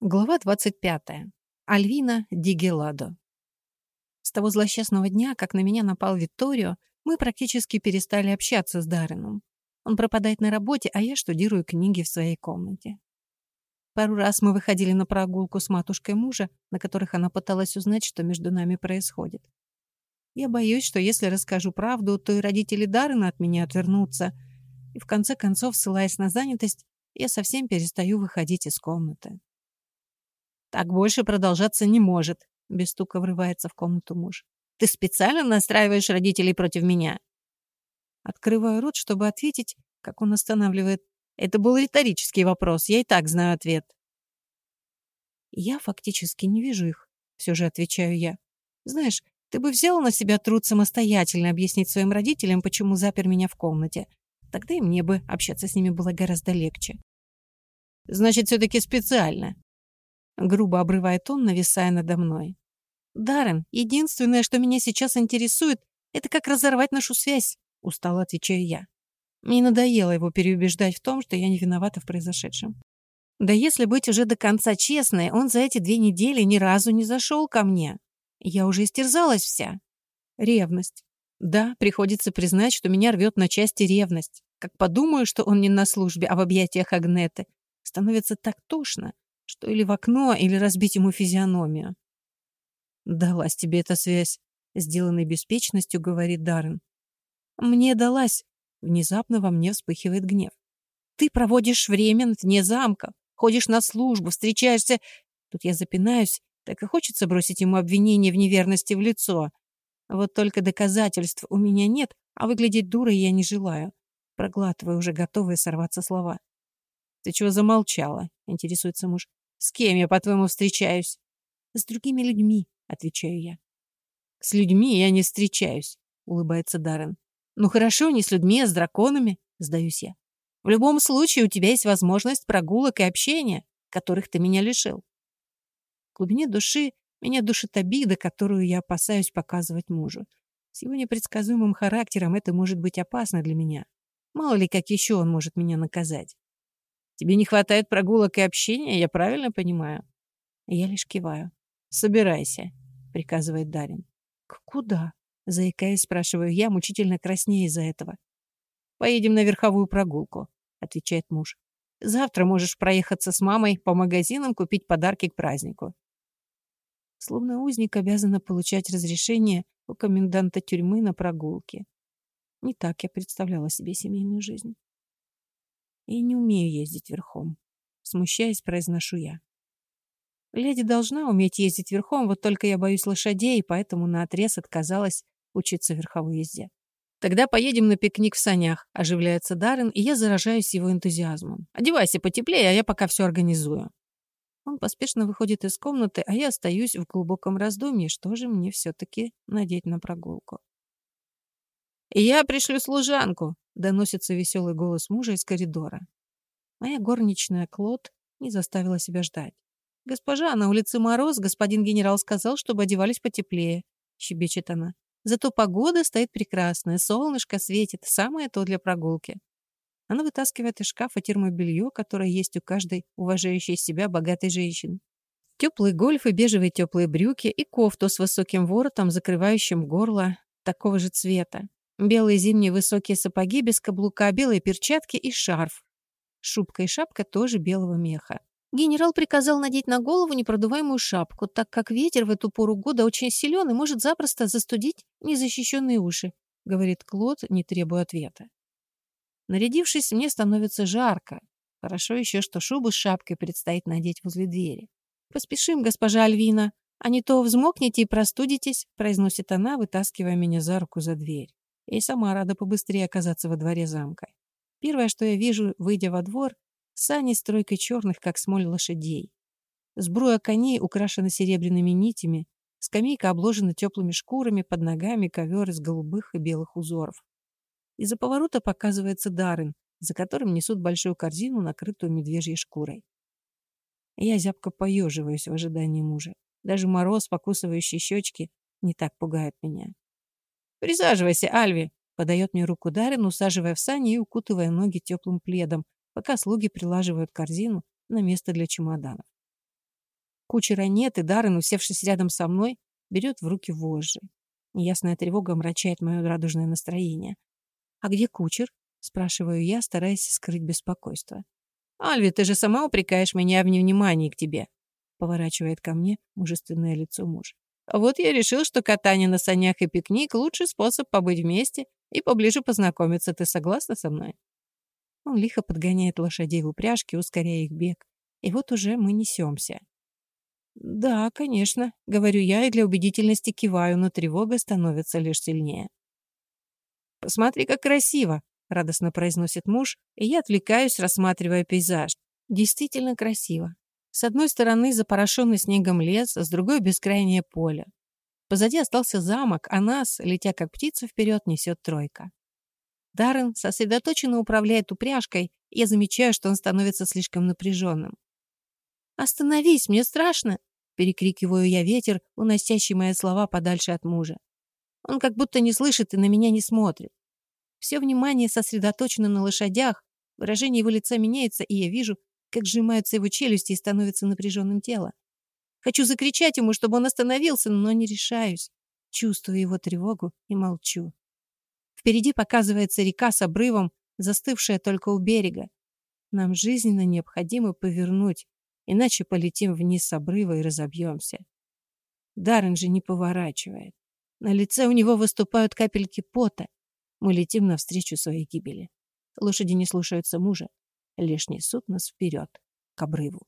Глава 25. Альвина Дигеладо. С того злосчастного дня, как на меня напал Витторио, мы практически перестали общаться с Дарреном. Он пропадает на работе, а я штудирую книги в своей комнате. Пару раз мы выходили на прогулку с матушкой мужа, на которых она пыталась узнать, что между нами происходит. Я боюсь, что если расскажу правду, то и родители Даррена от меня отвернутся. И в конце концов, ссылаясь на занятость, я совсем перестаю выходить из комнаты. Так больше продолжаться не может, без стука врывается в комнату муж. Ты специально настраиваешь родителей против меня? Открываю рот, чтобы ответить, как он останавливает. Это был риторический вопрос, я и так знаю ответ. Я фактически не вижу их, все же отвечаю я. Знаешь, ты бы взял на себя труд самостоятельно объяснить своим родителям, почему запер меня в комнате. Тогда и мне бы общаться с ними было гораздо легче. Значит, все-таки специально. Грубо обрывает он, нависая надо мной. «Даррен, единственное, что меня сейчас интересует, это как разорвать нашу связь», — устало отвечаю я. Мне надоело его переубеждать в том, что я не виновата в произошедшем. Да если быть уже до конца честной, он за эти две недели ни разу не зашел ко мне. Я уже истерзалась вся. Ревность. Да, приходится признать, что меня рвет на части ревность. Как подумаю, что он не на службе, а в объятиях Агнеты. Становится так тошно, что или в окно, или разбить ему физиономию. «Далась тебе эта связь», — сделанной беспечностью говорит Даррен. «Мне далась». Внезапно во мне вспыхивает гнев. «Ты проводишь время вне замка, ходишь на службу, встречаешься...» Тут я запинаюсь, так и хочется бросить ему обвинение в неверности в лицо. Вот только доказательств у меня нет, а выглядеть дурой я не желаю. Проглатываю уже готовые сорваться слова. «Ты чего замолчала?» — интересуется муж. С кем я, по-твоему, встречаюсь? С другими людьми, отвечаю я. С людьми я не встречаюсь, улыбается Даррен. Ну хорошо, не с людьми, а с драконами, сдаюсь я. В любом случае у тебя есть возможность прогулок и общения, которых ты меня лишил. В глубине души меня душит обида, которую я опасаюсь показывать мужу. С его непредсказуемым характером это может быть опасно для меня. Мало ли, как еще он может меня наказать. Тебе не хватает прогулок и общения, я правильно понимаю?» Я лишь киваю. «Собирайся», — приказывает Дарин. «Куда?» — заикаясь, спрашиваю я, мучительно краснее из-за этого. «Поедем на верховую прогулку», — отвечает муж. «Завтра можешь проехаться с мамой по магазинам, купить подарки к празднику». Словно узник обязана получать разрешение у коменданта тюрьмы на прогулки. Не так я представляла себе семейную жизнь и не умею ездить верхом. Смущаясь, произношу я. Леди должна уметь ездить верхом, вот только я боюсь лошадей, поэтому наотрез отказалась учиться верховой езде. Тогда поедем на пикник в санях, оживляется Даррен, и я заражаюсь его энтузиазмом. Одевайся потеплее, а я пока все организую. Он поспешно выходит из комнаты, а я остаюсь в глубоком раздумье, что же мне все-таки надеть на прогулку. «Я пришлю служанку», — доносится веселый голос мужа из коридора. Моя горничная Клод не заставила себя ждать. «Госпожа, на улице мороз, господин генерал сказал, чтобы одевались потеплее», — щебечет она. «Зато погода стоит прекрасная, солнышко светит, самое то для прогулки». Она вытаскивает из шкафа термобелье, которое есть у каждой уважающей себя богатой женщины. Теплый гольф и бежевые теплые брюки и кофту с высоким воротом, закрывающим горло такого же цвета. Белые зимние высокие сапоги без каблука, белые перчатки и шарф. Шубка и шапка тоже белого меха. Генерал приказал надеть на голову непродуваемую шапку, так как ветер в эту пору года очень силен и может запросто застудить незащищенные уши, говорит Клод, не требуя ответа. Нарядившись, мне становится жарко. Хорошо еще, что шубу с шапкой предстоит надеть возле двери. «Поспешим, госпожа Альвина, а не то взмокнете и простудитесь», произносит она, вытаскивая меня за руку за дверь. И сама рада побыстрее оказаться во дворе замка. Первое, что я вижу, выйдя во двор, сани с тройкой черных, как смоль лошадей. Сбруя коней украшена серебряными нитями, скамейка обложена теплыми шкурами, под ногами ковер из голубых и белых узоров. Из-за поворота показывается Даррен, за которым несут большую корзину, накрытую медвежьей шкурой. Я зябко поеживаюсь в ожидании мужа. Даже мороз, покусывающий щечки, не так пугает меня. «Присаживайся, Альви!» — подает мне руку Дарин, усаживая в сани и укутывая ноги теплым пледом, пока слуги прилаживают корзину на место для чемоданов. Кучера нет, и Даррен, усевшись рядом со мной, берет в руки вожжи. Неясная тревога омрачает мое радужное настроение. «А где кучер?» — спрашиваю я, стараясь скрыть беспокойство. «Альви, ты же сама упрекаешь меня в невнимании к тебе», — поворачивает ко мне мужественное лицо муж. «Вот я решил, что катание на санях и пикник — лучший способ побыть вместе и поближе познакомиться. Ты согласна со мной?» Он лихо подгоняет лошадей в упряжке, ускоряя их бег. И вот уже мы несемся. «Да, конечно», — говорю я и для убедительности киваю, но тревога становится лишь сильнее. «Посмотри, как красиво!» — радостно произносит муж, и я отвлекаюсь, рассматривая пейзаж. Действительно красиво. С одной стороны запорошенный снегом лес, с другой — бескрайнее поле. Позади остался замок, а нас, летя как птица вперед, несет тройка. Даррен сосредоточенно управляет упряжкой, и я замечаю, что он становится слишком напряженным. «Остановись, мне страшно!» Перекрикиваю я ветер, уносящий мои слова подальше от мужа. Он как будто не слышит и на меня не смотрит. Все внимание сосредоточено на лошадях, выражение его лица меняется, и я вижу, как сжимаются его челюсти и становится напряженным тело. Хочу закричать ему, чтобы он остановился, но не решаюсь. Чувствую его тревогу и молчу. Впереди показывается река с обрывом, застывшая только у берега. Нам жизненно необходимо повернуть, иначе полетим вниз с обрыва и разобьемся. Даррен же не поворачивает. На лице у него выступают капельки пота. Мы летим навстречу своей гибели. Лошади не слушаются мужа, лишь несут нас вперед, к обрыву.